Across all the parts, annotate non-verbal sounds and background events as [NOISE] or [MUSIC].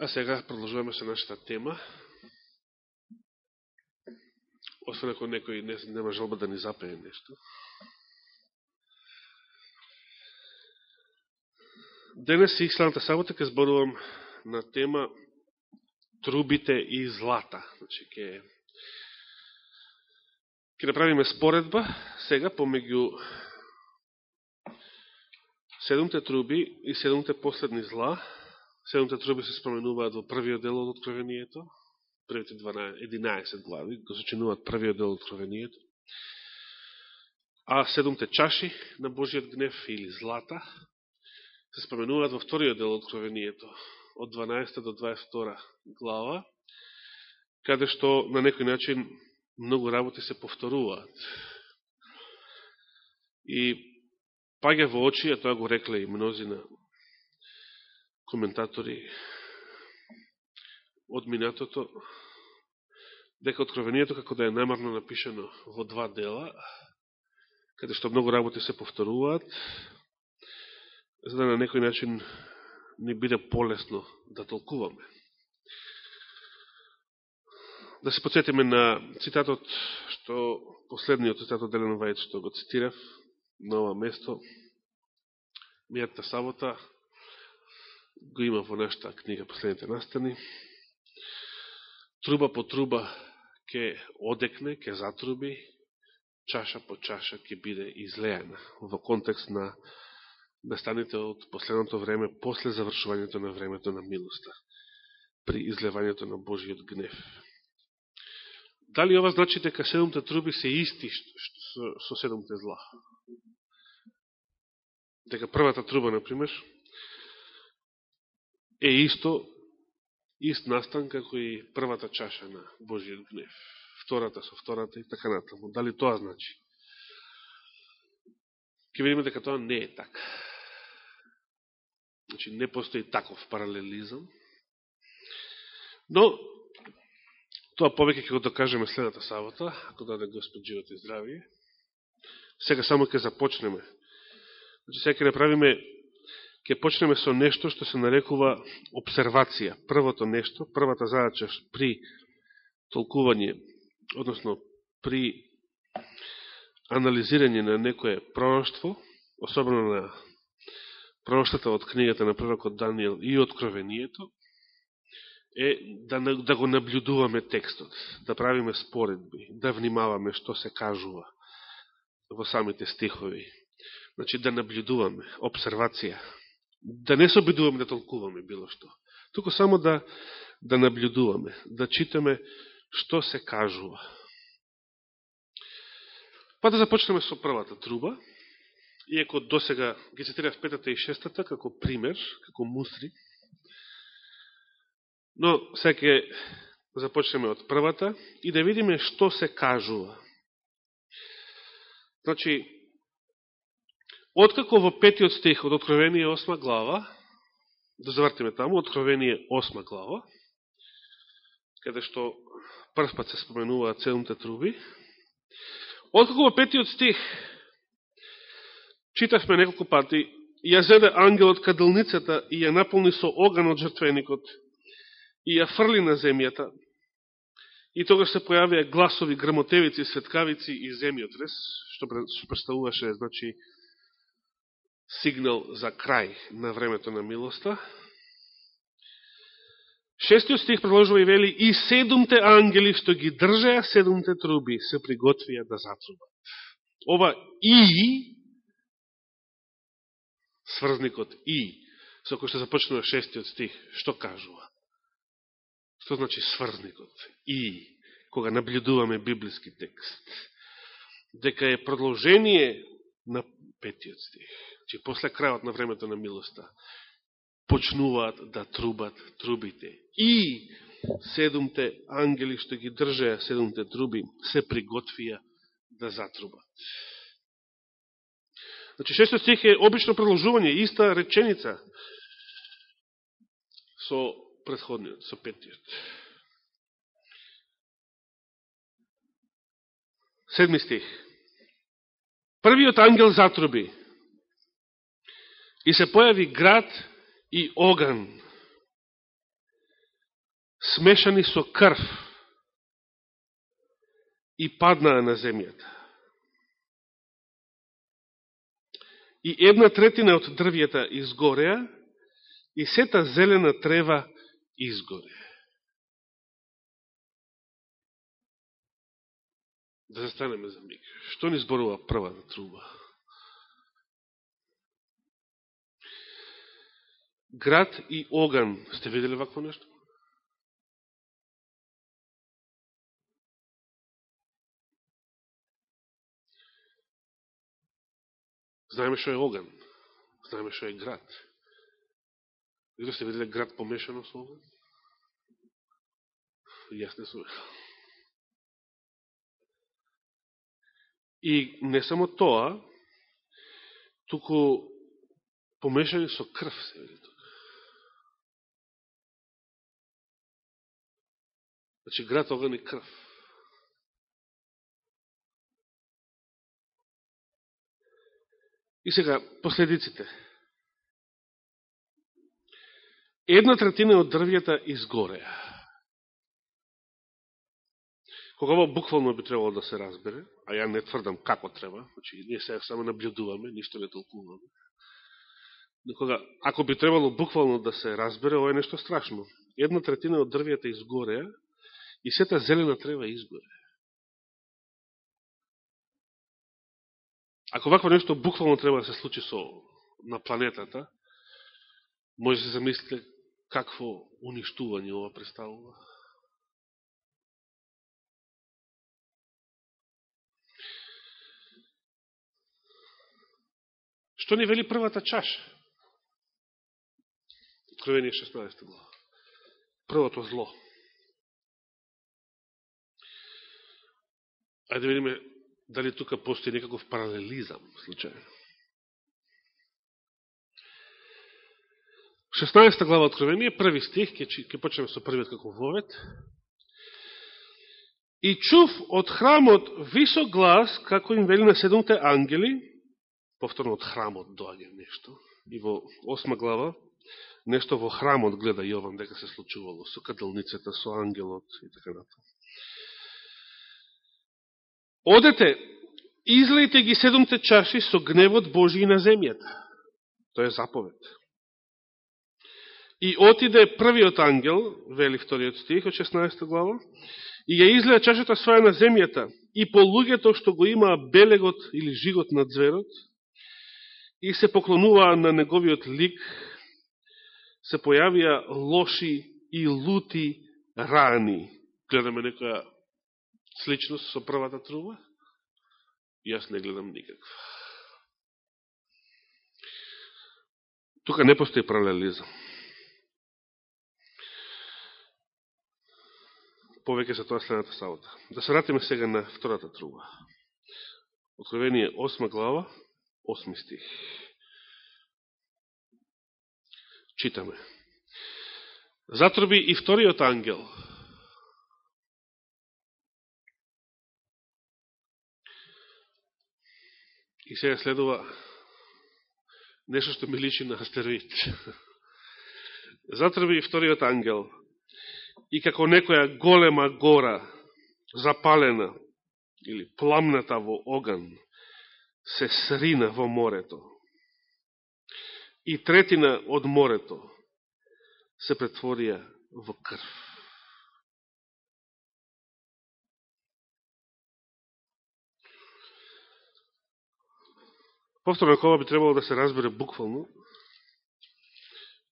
А сега продолжуваме со нашата тема. Освен ако некој не, нема жалба да ни запее нешто. Денес и следната сабота ќе зборувам на тема трубите и злата. Значи, ќе, ќе направиме споредба сега помеѓу седумте труби и седумте последни зла, Седомте труби се споменуваат во првиот дел од Откровението, првите 12, 11 глави, го сочинуваат првиот дел од Откровението. А седумте чаши на Божиот гнев или злата се споменуваат во вториот дел од Откровението, од 12 до 22 глава, каде што на некој начин многу работи се повторуваат. И паѓа во очи, а тоа го рекле и мнозина коментатори од минатото, дека откровението како да е намерно напишено во два дела, каде што многу работи се повторуваат, за да на некој начин ни биде полесно да толкуваме. Да се подсетиме на цитатот, што последниот цитат од Делено Вајд, што го цитирав на ова место, мијата сабота, го има во нашата книга Последните настани. Труба по труба ќе одекне, ќе затруби, чаша по чаша ќе биде излеена во контекст на настаните од последното време, после завршувањето на времето на милоста, при излевањето на Божиот гнев. Дали ова значи дека седомте труби се исти со седомте зла? Дека првата труба, например, е исто, ист настан како и првата чаша на Божиот гнев. Втората со втората и така натаму. Дали тоа значи? Ке видиме дека тоа не е така. Значи, не постои таков паралелизам. Но, тоа повеќе ќе го докажеме следната сабота, ако даде Господ живот и здравие. Сега само ќе започнеме. Значи, сега ќе направиме ќе почнеме со нешто што се нарекува обсервација. Првото нешто, првата задача при толкување, односно при анализирање на некое пророќство, особено на пророќствата од книгата на пророкот Данијел и откровението, е да, да го наблюдуваме текстот, да правиме споредби, да внимаваме што се кажува во самите стихови. Значи да наблюдуваме, обсервација, да не се обидуваме да толкуваме било што. Туку само да, да наблюдуваме, да читаме што се кажува. Па да започнеме со првата труба, иако до сега ги цитирав петата и шестата како пример, како мустри, но сега ќе започнеме од првата и да видиме што се кажува. Значи, Откако во петиот стих од Откровение 8 глава, да завртиме таму, Откровение 8 глава, каде што прв пат се споменуваат седумте труби, откако во петиот стих читавме неколку пати, ја зеде ангелот каделницата и ја наполни со оган од жртвеникот и ја фрли на земјата, и тогаш се појавија гласови, грамотевици, светкавици и земјотрес, што представуваше, значи, сигнал за крај на времето на милоста. Шестиот стих продолжува и вели и седумте ангели што ги држеа седумте труби се приготвија да затрубат. Ова и сврзникот и со кој што започнува шестиот стих, што кажува? Што значи сврзникот? И, кога наблюдуваме библиски текст. Дека е продолжение на петиот стих че после крајот на времето на милоста почнуваат да трубат трубите. И седумте ангели што ги држеа седумте труби се приготвија да затрубат. Значи, шесто стих е обично продолжување, иста реченица со предходниот, со петиот. Седми стих. Првиот ангел затруби И се појави град и оган. смешани со крв и паднаа на земјата. И една третина од дрвјата изгореа и сета зелена трева изгоре. Да застанеме за миг. Што ни зборува првата труба? Град и оган. Сте видели вакво нешто? Знаеме што е оган. Знаеме што е град. Или сте видели град помешано со оган? Јас не сувам. И не само тоа, туку помешани со крв се види Значи град оган и крв. И сега, последиците. Една третина од дрвјата изгореа. Кога ова буквално би требало да се разбере, а ја не тврдам како треба, значи ние сега само наблюдуваме, ништо не толкуваме. Но кога, ако би требало буквално да се разбере, ова е нешто страшно. Една третина од дрвјата изгореа и сета зелена трева изгоре. Ако вакво нешто буквално треба да се случи со на планетата, може да се замислите какво уништување ова представува. Што ни вели првата чаша? Откровение 16 глава. Првото зло. Ајде да видиме дали тука постои некаков паралелизам случајно. 16 глава Откровение, први стих, ке, ке почнеме со првиот како вовет. И чув од храмот висок глас, како им вели на седомте ангели, повторно од храмот доаѓа нешто, и во 8 глава, нешто во храмот гледа Јован дека се случувало со каделницата, со ангелот и така натаму. Одете, излејте ги седомте чаши со гневот Божи на земјата. Тоа е заповед. И отиде првиот ангел, вели вториот стих од 16 глава, и ја излеја чашата своја на земјата, и по луѓето што го имаа белегот или жигот на зверот, и се поклонуваа на неговиот лик, се појавија лоши и лути рани. Гледаме некоја сличност со првата труба? Јас не гледам никаква. Тука не постои паралелизам. Повеќе за тоа следната сабота. Да се вратиме сега на втората труба. Откровение 8 глава, 8 стих. Читаме. Затроби и вториот ангел, И сега следува нешто што ми личи на астероид. [LAUGHS] Затрби и вториот ангел и како некоја голема гора запалена или пламната во оган се срина во морето. И третина од морето се претворија во крв. Повторно, ако ова би требало да се разбере буквално,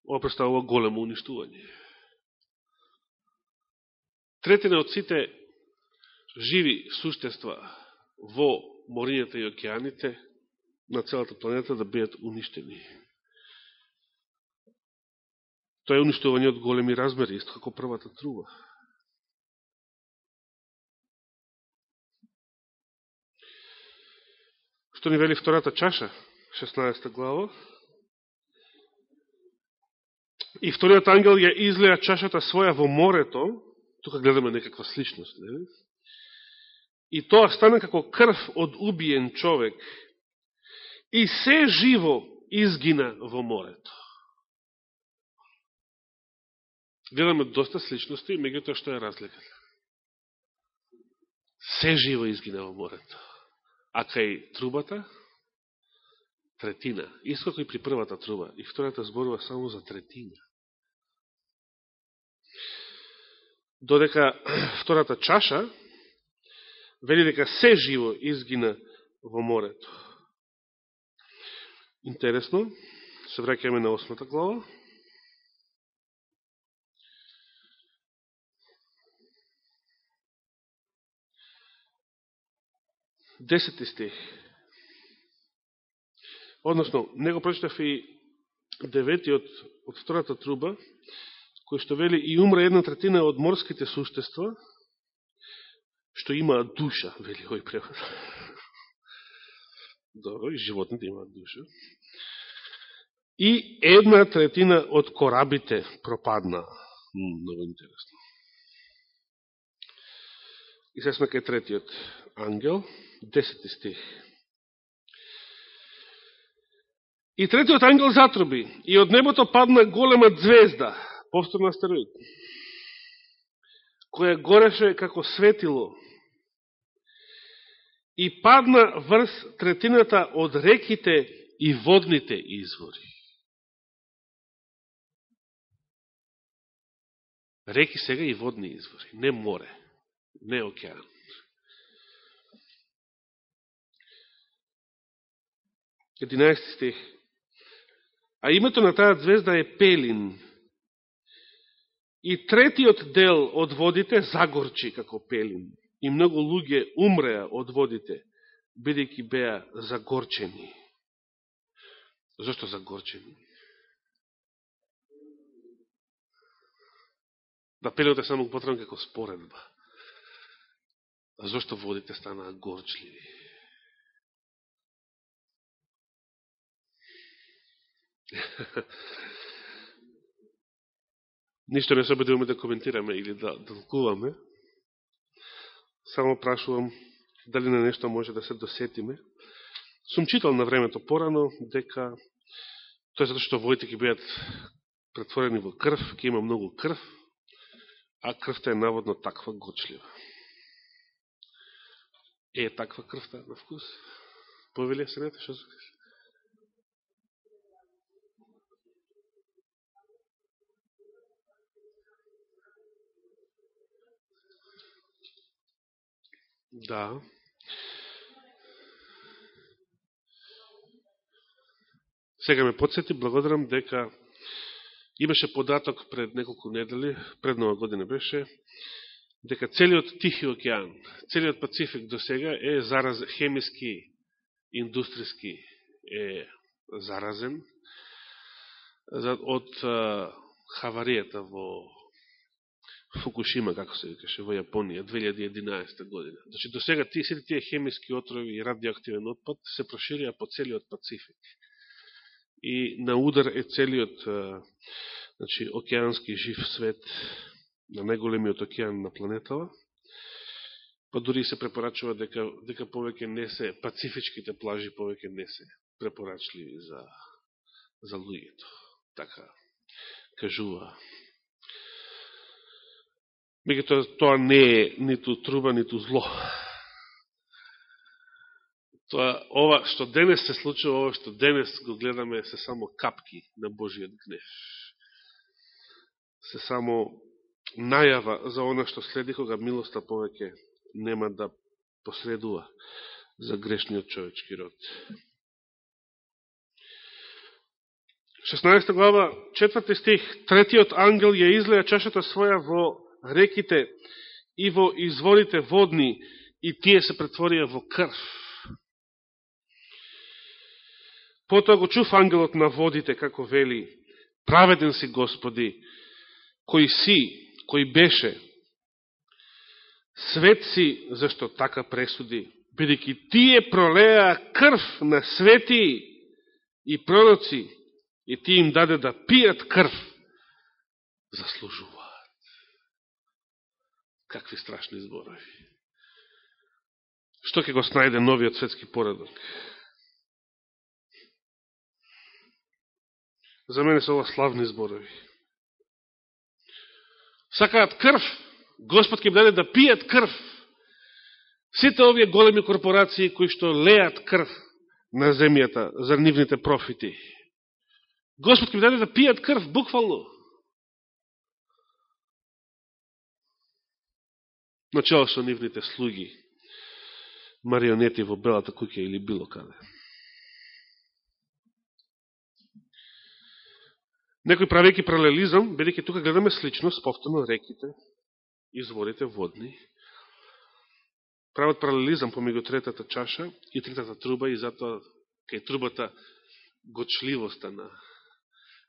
ова представува големо уништување. Третина од сите живи суштества во морињата и океаните на целата планета да бидат уништени. Тоа е уништување од големи размери, исто како првата труба. Што ни вели втората чаша, 16 глава. И вториот ангел ја излеа чашата своја во морето, тука гледаме некаква сличност, не? И тоа стана како крв од убиен човек. И се живо изгина во морето. гледаме доста сличности, меѓутоа што е разликата? Се живо изгина во морето. А кај трубата, третина. Искако и при првата труба. И втората зборува само за третина. Додека [CLEARS THROAT] втората чаша, вели дека се живо изгина во морето. Интересно, се враќаме на осмата глава. Десети стих. Односно, него прочитав и деветиот од втората труба, кој што вели и умра една третина од морските суштества, што имаат душа, [LAUGHS] вели овој превод. Добро, и животните имаат душа. И една третина од корабите пропадна. Много интересно. И се сме кај третиот ангел, десети стих. И третиот ангел затруби, и од небото падна голема звезда, повторно астероид, која гореше како светило, и падна врз третината од реките и водните извори. Реки сега и водни извори, не море, не океан. Единаести стих. А името на таа звезда е Пелин. И третиот дел од водите загорчи како Пелин. И многу луѓе умреа од водите, бидејќи беа загорчени. Зошто загорчени? Да пелиот е само употребен како споредба. А зошто водите станаа горчливи? [LAUGHS] Ништо не се обидуваме да коментираме или да толкуваме. Само прашувам дали на нешто може да се досетиме. Сум читал на времето порано дека тоа е затоа што воите ќе бидат претворени во крв, ќе има многу крв, а крвта е наводно таква гочлива. Е таква крвта на вкус? Повели се нете, што се Да. Сега ме подсети, благодарам дека имаше податок пред неколку недели, пред нова година беше, дека целиот Тихи океан, целиот Пацифик до сега е зараз, хемиски, индустријски е заразен од хаваријата во Фукушима, како се викаше, во Јапонија, 2011 година. Значи, до сега тие, сите тие хемиски отрови и радиоактивен отпад се проширија по целиот Пацифик. И на удар е целиот значи, океански жив свет на најголемиот океан на планетава. Па дури се препорачува дека, дека повеќе не се, пацифичките плажи повеќе не се препорачливи за, за луѓето. Така кажува Мегато тоа не е ниту труба, ниту зло. Тоа, ова што денес се случува, ова што денес го гледаме, се само капки на Божиот гнев. Се само најава за она што следи кога милоста повеќе нема да посредува за грешниот човечки род. 16 глава, 4 стих, третиот ангел ја излеја чашата своја во реките и во изворите водни, и тие се претворија во крв. Потоа го чув ангелот на водите, како вели, праведен си Господи, кој си, кој беше, свет си, зашто така пресуди, бидеќи тие пролеа крв на свети и пророци, и ти им даде да пијат крв, заслужува. Какви страшни зборови. Што ќе го снајде новиот светски поредок? За мене се ова славни зборови. Сакаат крв. Господ ќе даде да пијат крв. Сите овие големи корпорации кои што леат крв на земјата за нивните профити. Господ ќе даде да пијат крв, буквално. Начало со нивните слуги, марионети во Белата куќа или било каде. Некој правејќи паралелизам, бидеќи тука гледаме сличност, повторно реките, изворите водни, прават паралелизам помеѓу третата чаша и третата труба и затоа кај трубата гочливоста на,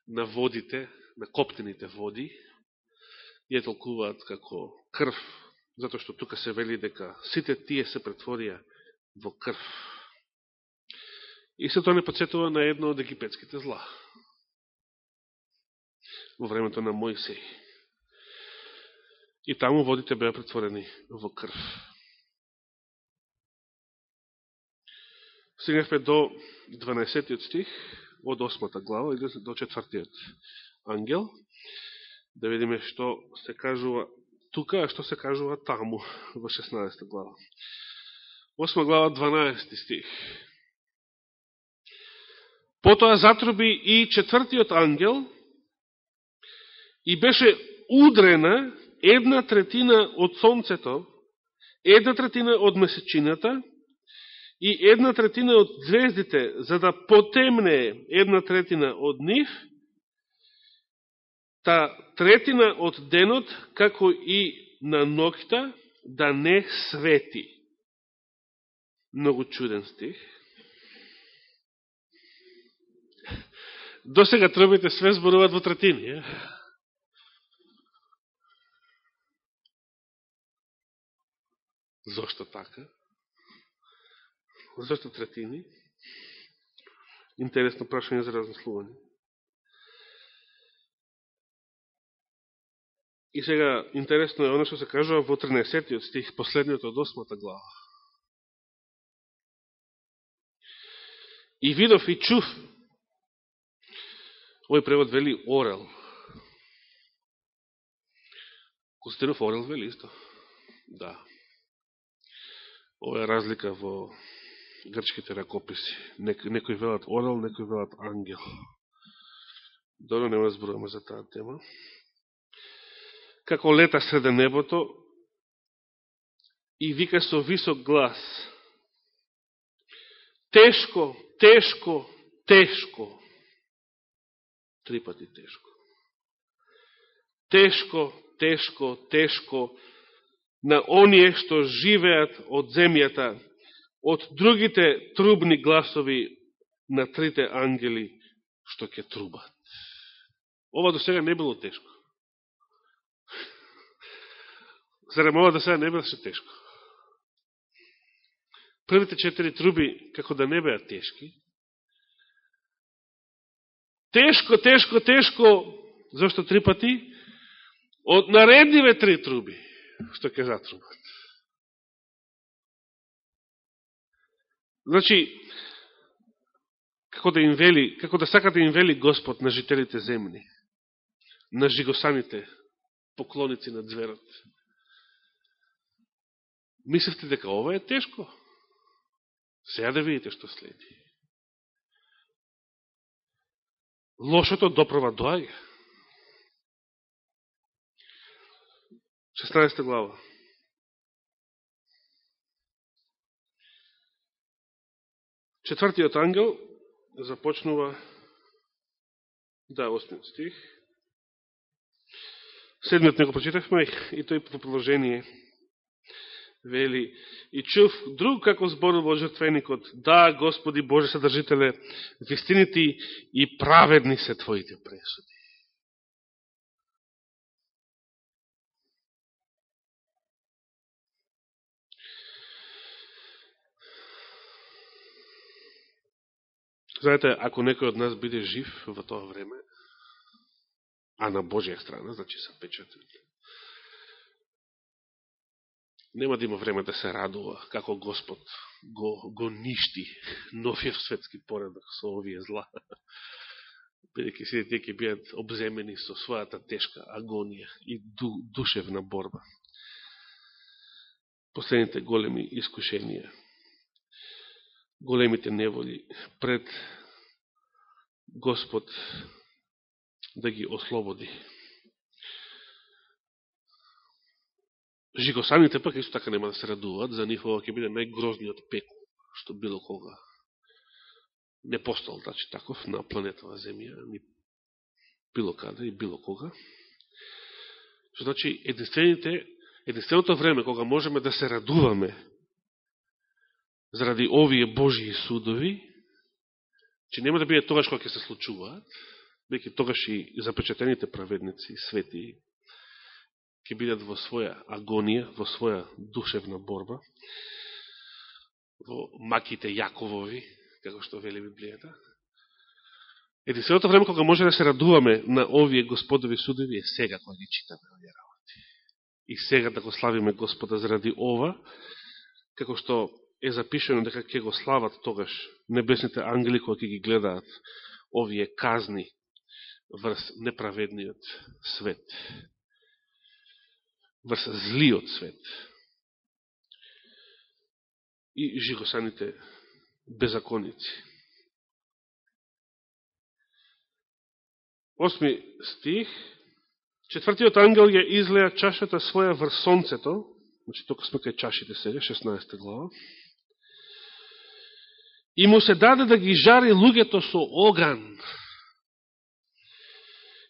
на водите, на коптените води, ја толкуваат како крв, затоа што тука се вели дека сите тие се претворија во крв. И се тоа не подсетува на едно од египетските зла во времето на Мојсей. И таму водите беа претворени во крв. Стигнахме до 12 стих од 8 глава или до 4 ангел. Да видиме што се кажува тука, а што се кажува таму во 16 глава. 8 глава 12 стих. Потоа затруби и четвртиот ангел и беше удрена една третина од сонцето, една третина од месечината и една третина од звездите, за да потемне една третина од нив, та третина од денот, како и на ноќта, да не свети. Многу чуден стих. До сега трубите све зборуваат во третини. Зошто така? Зошто третини? Интересно прашање за размислување. И сега, интересно е оно што се кажува во 13 стих, последниот од 8 глава. И видов и чув. Овој превод вели орел. Костинов орел вели исто. Да. Ова е разлика во грчките ракописи. Некои, некои велат орел, некои велат ангел. Добро не зборуваме за таа тема. Како лета среде небото и вика со висок глас. Тешко, тешко, тешко. Три пати тешко. Тешко, тешко, тешко на оние што живеат од земјата, од другите трубни гласови на трите ангели што ќе трубат. Ова до сега не било тешко. Зарем ова да сега не беше да тешко? Првите четири труби, како да не беа тешки, тешко, тешко, тешко, зашто три пати, од наредниве три труби, што ќе затрубат. Значи, како да им вели, како да сака да им вели Господ на жителите земни, на жигосаните поклоници на зверот. Мислевте дека ова е тешко? Сега да видите што следи. Лошото допрва доаѓа. 16 глава. Четвртиот ангел започнува да, осмиот стих. Седмиот него прочитавме и тој по продолжение вели и чув друг како зборува жртвеникот да Господи Боже Съдржителе вистините и праведни се Твоите пресуди Знаете, ако некој од нас биде жив во тоа време, а на Божија страна, значи се печатен, нема да има време да се радува како Господ го, го ништи новиот светски поредок со овие зла. [LAUGHS] бидеќи сите тие ќе бидат обземени со својата тешка агонија и ду, душевна борба. Последните големи искушенија, големите неволи пред Господ да ги ослободи. Жигосаните пак исто така нема да се радуваат, за нив ова ќе биде најгрозниот пеку, што било кога не постал, значи, таков на планетава Земја, ни било каде и било кога. Што значи, единствените, единственото време кога можеме да се радуваме заради овие Божии судови, че нема да биде тогаш кога ќе се случуваат, веќе тогаш и запечатените праведници, свети, ќе бидат во своја агонија, во своја душевна борба, во маките Јаковови, како што вели Библијата. Единственото време кога може да се радуваме на овие господови судови е сега кога ги читаме овие работи. И сега да го славиме Господа заради ова, како што е запишено дека ќе го слават тогаш небесните ангели кои ќе ги гледаат овие казни врз неправедниот свет Да врз злиот свет. И жигосаните беззаконици. Осми стих. Четвртиот ангел ја излеа чашата своја врз сонцето, значи тока сме кај чашите сега, 16 глава, и му се даде да ги жари луѓето со оган,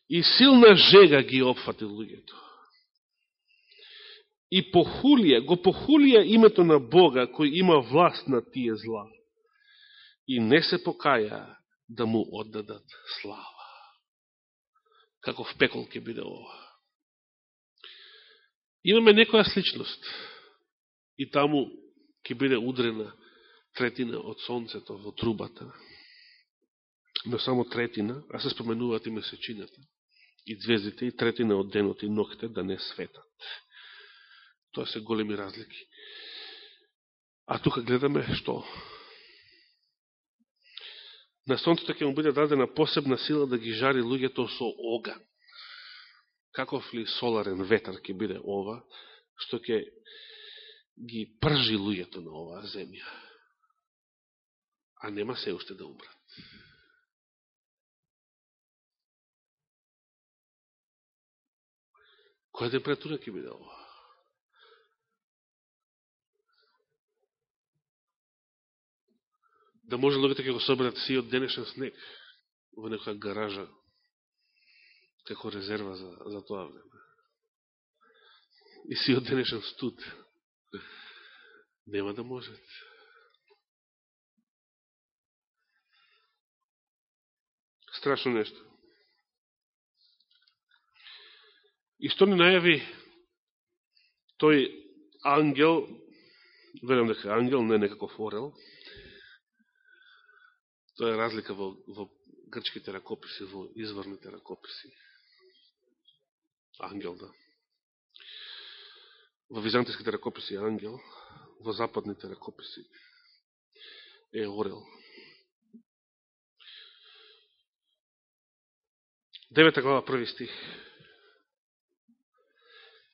и силна жега ги опфати луѓето и похулија, го похулија името на Бога кој има власт на тие зла и не се покаја да му оддадат слава. Каков пекол ќе биде ова. Имаме некоја сличност и таму ќе биде удрена третина од сонцето во трубата. Но само третина, а се споменуваат и месечината, и звездите, и третина од денот и ногте да не светат. Тоа се големи разлики. А тука гледаме што? На сонцето ќе му биде дадена посебна сила да ги жари луѓето со оган. Каков ли соларен ветар ќе биде ова, што ќе ги пржи луѓето на оваа земја. А нема се уште да умрат. Која температура ќе биде ова? Да може луѓето ќе го соберат си од денешен снег во некоја гаража како резерва за, за тоа време. И си од денешен студ. Нема да можат. Страшно нешто. И што ни најави тој ангел, верам дека ангел, не некаков орел, Тоа е разлика во, во грчките ракописи, во изворните ракописи. Ангел, да. Во византиските ракописи е ангел, во западните ракописи е орел. Девета глава, први стих.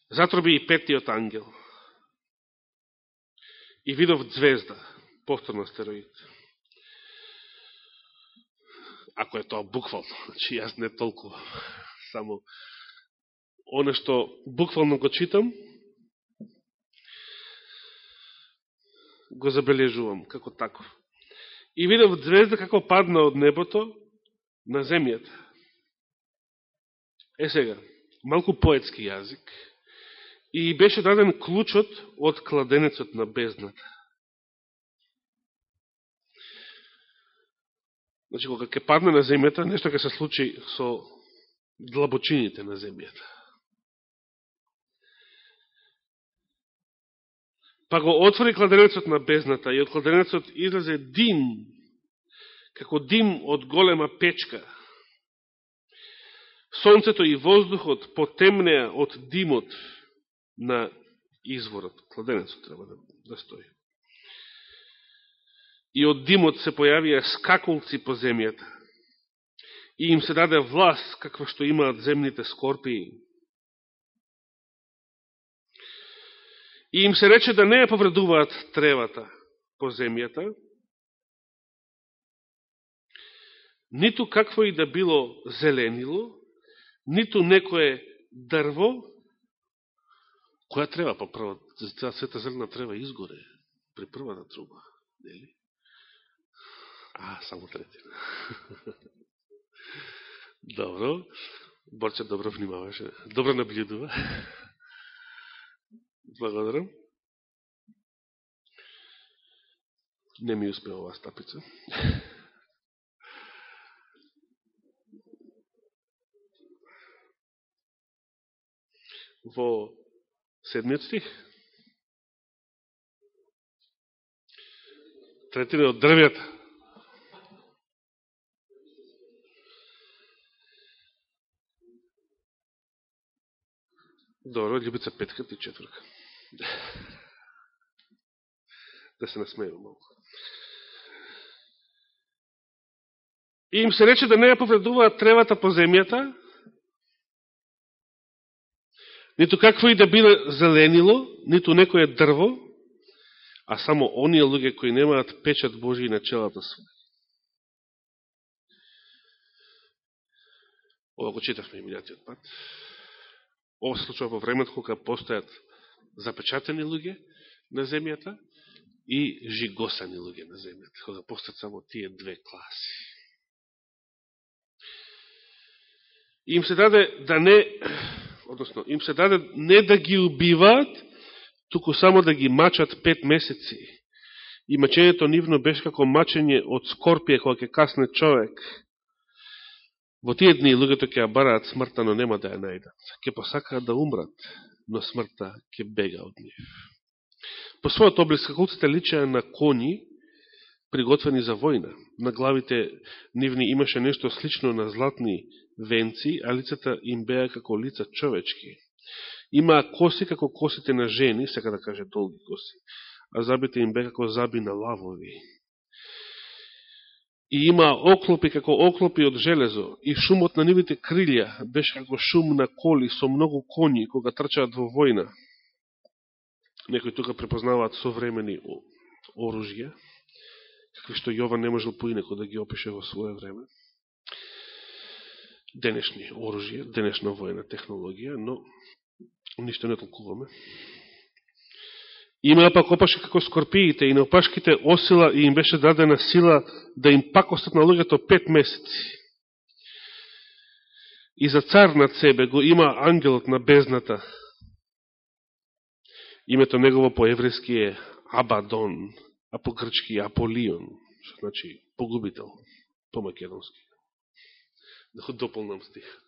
Затроби и петиот ангел. И видов звезда, повторно астероид ако е тоа буквално, [LAUGHS] значи јас не толку само оно што буквално го читам, го забележувам како таков. И видов звезда како падна од небото на земјата. Е сега, малку поетски јазик, и беше даден клучот од кладенецот на бездната. Значи, кога ќе падне на земјата, нешто ќе се случи со длабочините на земјата. Па го отвори кладенецот на безната и од кладенецот излезе дим, како дим од голема печка. Сонцето и воздухот потемнеа од димот на изворот. Кладенецот треба да, да стои и од димот се појавија скакулци по земјата. и им се даде власт каква што имаат земните скорпии. И им се рече да не ја повредуваат тревата по земјата, ниту какво и да било зеленило, ниту некое дрво, која треба по па прва, цела света зелена треба изгоре при првата труба, нели? А, само третина. Добро. Борче добро внимаваше. Добро наблюдува. Благодарам. Не ми успеа оваа стапица. Во седмиот стих. Третина од дрвјата. Добро, Љубица петка и четврка. да се насмејам малко. И им се рече да не ја повредуваат тревата по земјата, ниту какво и да биле зеленило, ниту некоје дрво, а само оние луѓе кои немаат печат Божи на челата своја. Ова го читавме и минатиот пат. Ова се случува во времето кога постојат запечатени луѓе на земјата и жигосани луѓе на земјата, кога постојат само тие две класи. И им се даде да не, односно, им се даде не да ги убиваат, туку само да ги мачат пет месеци. И мачењето нивно беше како мачење од скорпија кога ќе касне човек, Во тие дни луѓето ќе ја бараат смртта, но нема да ја најдат. Ке посакаат да умрат, но смртта ќе бега од нив. По својот облик скакулците личеа на кони, приготвени за војна. На главите нивни имаше нешто слично на златни венци, а лицата им беа како лица човечки. Имаа коси како косите на жени, сека да каже долги коси, а забите им беа како заби на лавови и има оклопи како оклопи од железо, и шумот на нивите крилја беше како шум на коли со многу коњи кога трчаат во војна. Некои тука препознаваат современи оружја, какви што Јован не можел поинеко да ги опише во своје време. Денешни оружја, денешна војна технологија, но ништо не толкуваме. Имаа пак опашки како скорпиите и на опашките осила и им беше дадена сила да им пак остат на луѓето пет месеци. И за цар над себе го има ангелот на безната. Името негово по еврејски е Абадон, а по грчки Аполион, што значи погубител, по македонски. Да го дополнам стих.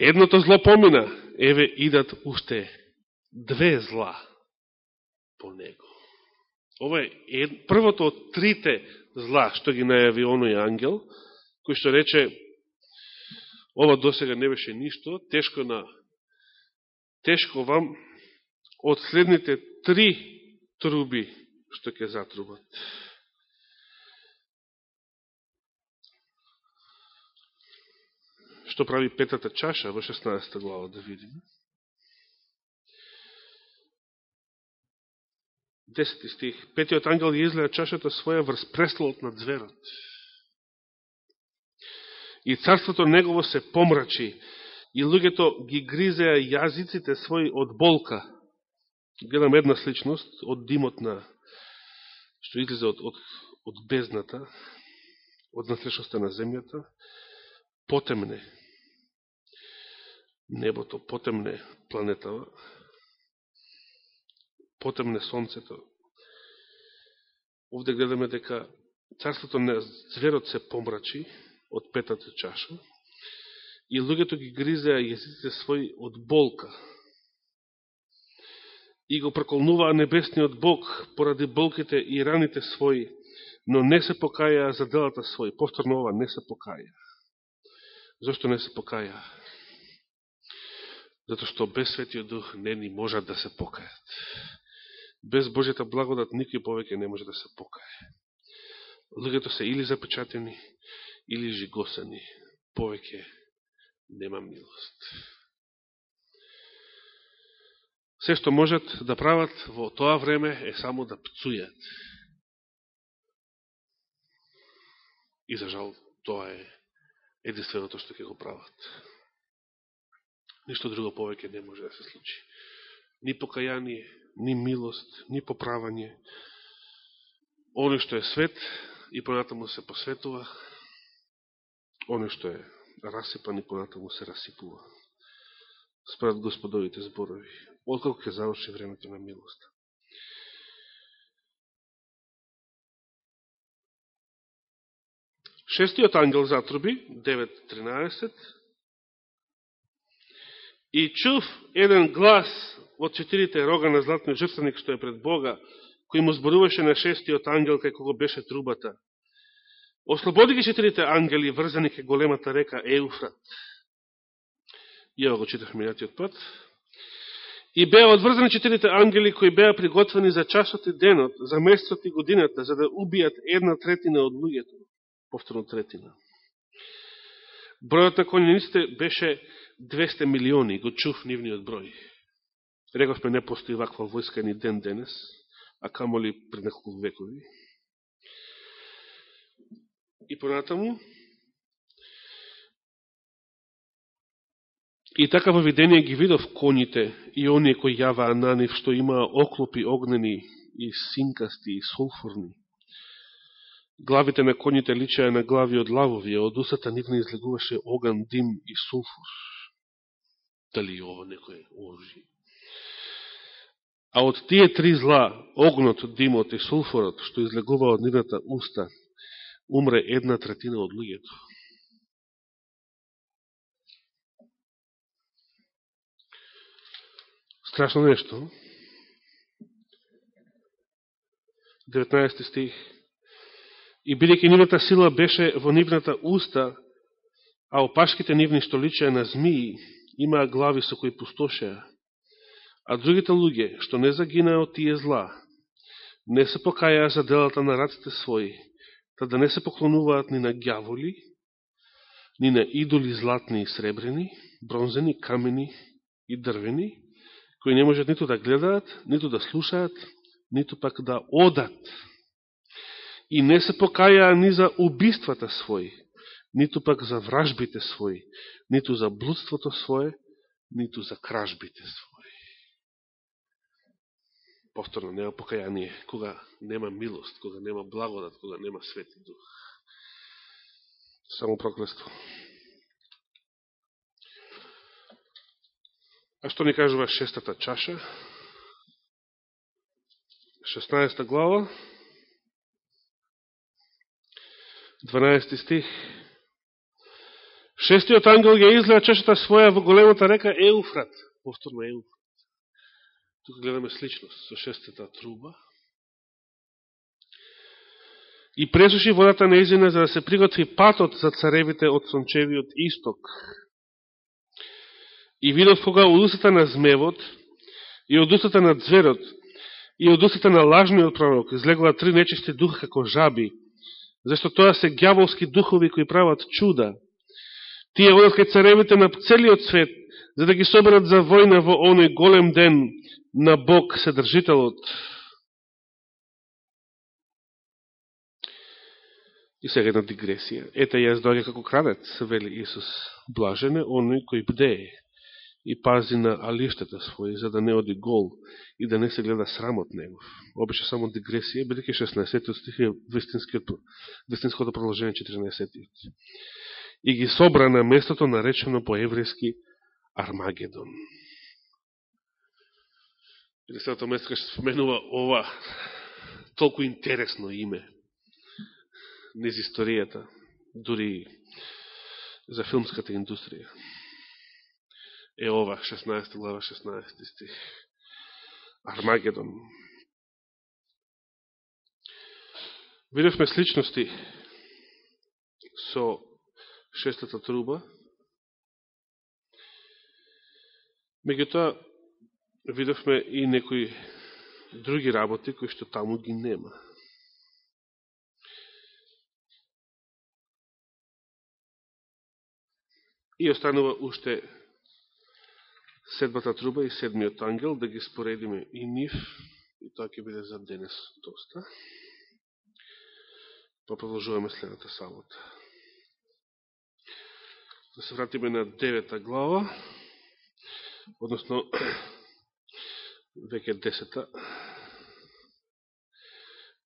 Едното зло помина, еве идат уште две зла по него. Ова е првото од трите зла што ги најави оној ангел, кој што рече ова досега не беше ништо, тешко на тешко вам од следните три труби што ќе затрубат. Што прави петата чаша во 16 глава да видиме. Десети стих. Петиот ангел ја излеа чашата своја врз преслот на зверот. И царството негово се помрачи, и луѓето ги гризеа јазиците своји од болка. Гледам една сличност од димот на што излезе од, од, од бездната, од натрешността на земјата, потемне небото, потемне планетава, потемне сонцето. Овде гледаме дека царството на зверот се помрачи од петата чаша и луѓето ги гризеа језиците своји од болка и го проколнуваа небесниот Бог поради болките и раните своји, но не се покаја за делата своји. Повторно ова, не се покаја. Зошто не се покаја? Зато што без Светиот Дух не ни можат да се покајат без Божјата благодат никој повеќе не може да се покае. луѓето се или запечатени, или жигосани. Повеќе нема милост. Се што можат да прават во тоа време е само да пцујат. И за жал, тоа е единственото што ќе го прават. Ништо друго повеќе не може да се случи. Ни покаяние, ни милост, ни поправање. Оне што е свет и понатаму се посветува, оне што е расипан и понатаму се расипува. Според господовите зборови, откако ќе заврши времето на милост. Шестиот ангел затруби, 9.13, и чув еден глас од четирите рога на златниот жртвеник што е пред Бога, кој му зборуваше на шестиот ангел кај кого беше трубата. Ослободи ги четирите ангели врзани кај големата река Еуфрат. И ево го читах минатиот пат. И беа одврзани четирите ангели кои беа приготвени за часот и денот, за месецот и годината, за да убијат една третина од луѓето. Повторно третина. Бројот на конјениците беше 200 милиони, го чув нивниот број. Рековме не постои ваква војска ни ден денес, а камоли пред неколку векови. И понатаму, И така во видение ги видов коните и оние кои јаваа на нив, што имаа оклопи огнени и синкасти и сулфурни. Главите на коните личаа на глави од лавови, а од усата нивна излегуваше оган, дим и сулфур. Дали ово некој оружје. А од тие три зла, огнот, димот и сулфорот, што излегува од нивната уста, умре една третина од луѓето. Страшно нешто. 19 стих. И бидеќи нивната сила беше во нивната уста, а опашките нивни што личеа на змии, имаа глави со кои пустошеа, а другите луѓе, што не загинаа од тие зла, не се покајаа за делата на раците своји, та да не се поклонуваат ни на гјаволи, ни на идоли златни и сребрени, бронзени, камени и дрвени, кои не можат ниту да гледаат, ниту да слушаат, ниту пак да одат. И не се покајаа ни за убиствата своји, ниту пак за вражбите своји, ниту за блудството свое, ниту за кражбите своји. Повторно, нема покаяние, кога нема милост, кога нема благодат, кога нема свети дух. Само проклество. А што ни кажува шестата чаша? 16 глава, 12 стих. Шестиот ангел ја изгледа чашата своја во големата река Еуфрат. Повторно Еуфрат. Тука гледаме сличност со шестата труба. И пресуши водата на изина за да се приготви патот за царевите од сончевиот исток И видов кога од устата на змевот и од устата на зверот и од устата на лажниот пророк излегува три нечисти духа како жаби, зашто тоа се гјаволски духови кои прават чуда. Тие одат кај царевите на целиот свет, за да ги соберат за војна во оној голем ден на Бог Седржителот. И сега една дигресија. Ете јас дојде како крадец, вели Исус. Блажене оној кој бдее и пази на алиштата своји, за да не оди гол и да не се гледа срамот негов. Обеше само дигресија, бидеќи 16 стих е вистинското продолжение 14 И ги собра на местото наречено по еврејски Армагедон. Единственото место што споменува ова толку интересно име низ историјата, дури за филмската индустрија е ова, 16 глава, 16 стих. Армагедон. Видовме сличности со шестата труба. Меѓутоа, видовме и некои други работи кои што таму ги нема. И останува уште седмата труба и седмиот ангел, да ги споредиме и нив, и тоа ќе биде за денес доста. Па продолжуваме следната сабота. Да се вратиме на девета глава односно веќе десета.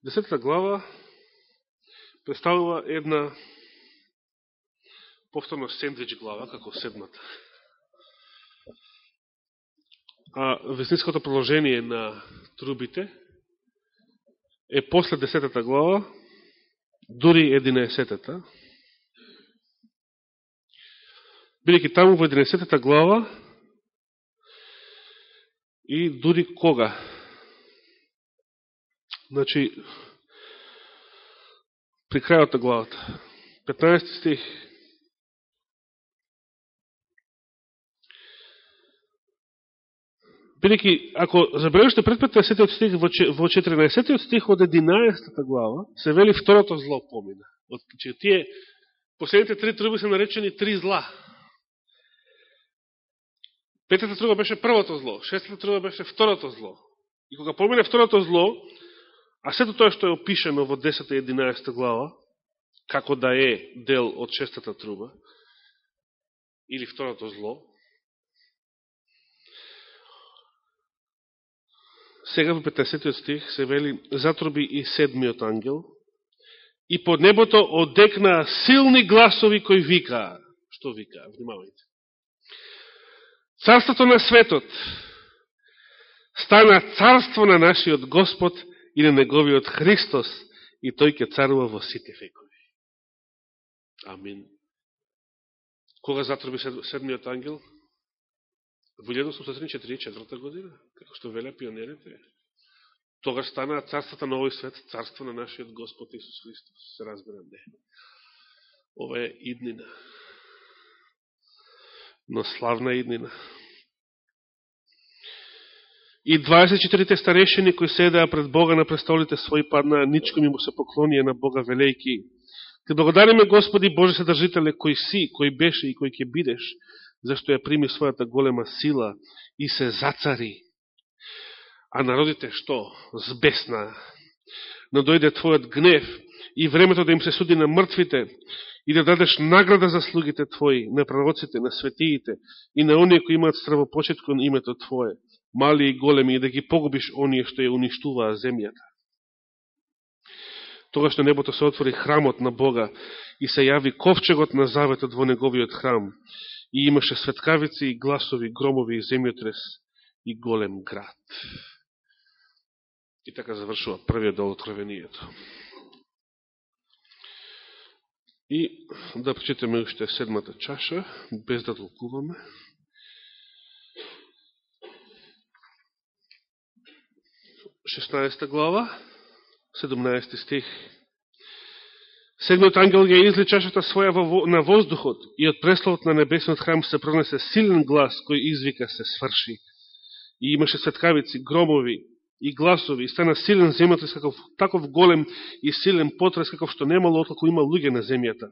Десетата глава представува една повторно сендвич глава, како седмата. А весниското продолжение на трубите е после десетата глава, дури единесетата. Бидеќи таму во единесетата глава и дури кога. Значи, при крајот на главата. 15 стих. Бидеќи, ако забележите пред 15 стих во 14 стих од 11 глава, се вели второто зло помина. Од, че тие последните три труби се наречени три зла. Петата труба беше првото зло, шестата труба беше второто зло. И кога помине второто зло, а сето тоа што е опишено во 10 и 11 глава, како да е дел од шестата труба, или второто зло, сега во 50 стих се вели затруби и седмиот ангел и под небото одекна силни гласови кои викаа, Што вика? Внимавајте. Царството на светот стана царство на нашиот Господ и на неговиот Христос и тој ќе царува во сите векови. Амин. Кога затруби седмиот ангел? во 1844 година, како што веле пионерите. Тогаш стана царството на овој свет, царство на нашиот Господ Исус Христос. Се разбира, не. Ова е иднина. Но славна иднина. И 24 старешени кои седеа пред Бога на престолите своји паднаа, ничко ми му се поклонија на Бога велејки. Те благодариме Господи Боже Седржителе, кој си, кој беше и кој ќе бидеш, зашто ја прими својата голема сила и се зацари. А народите што? Збесна. Но дојде Твојот гнев и времето да им се суди на мртвите и да дадеш награда за слугите Твои, на пророците, на светиите и на оние кои имаат стравопочет кон името Твое, мали и големи, и да ги погубиш оние што ја уништуваа земјата. Тогаш на небото се отвори храмот на Бога и се јави ковчегот на заветот во неговиот храм и имаше светкавици и гласови, громови и земјотрес и голем град. И така завршува првиот дел откровението. И да прочитаме уште седмата чаша, без да толкуваме. Шестнаеста глава, 17 стих. Седмиот ангел ја изли чашата своја на воздухот и од пресловот на небесниот храм се пронесе силен глас кој извика се сврши. И имаше светкавици, громови и гласови и стана силен земјата каков таков голем и силен потрес каков што немало откако има луѓе на земјата.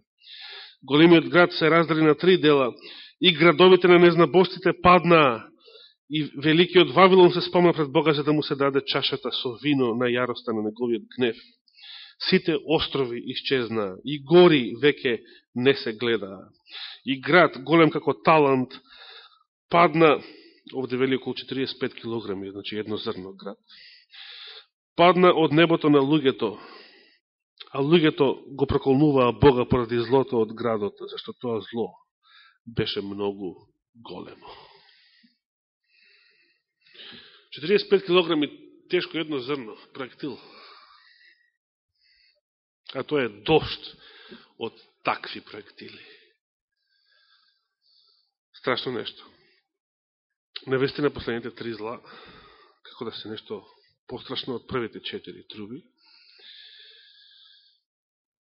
Големиот град се раздали на три дела и градовите на незнабостите паднаа и великиот Вавилон се спомна пред Бога за да му се даде чашата со вино на јароста на неговиот гнев сите острови исчезнаа, и гори веќе не се гледаа. И град, голем како талант, падна, овде вели околу 45 килограми, значи едно зрно град, падна од небото на луѓето, а луѓето го проколнуваа Бога поради злото од градот, зашто тоа зло беше многу големо. 45 килограми тешко едно зрно, проектил. А тоа е дошт од такви проектили. Страшно нешто. Навестина последните три зла, како да се нешто пострашно од првите четири труби.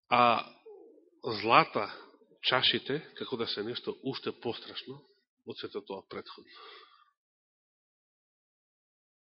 А злата, чашите, како да се нешто уште пострашно од сето тоа предходно.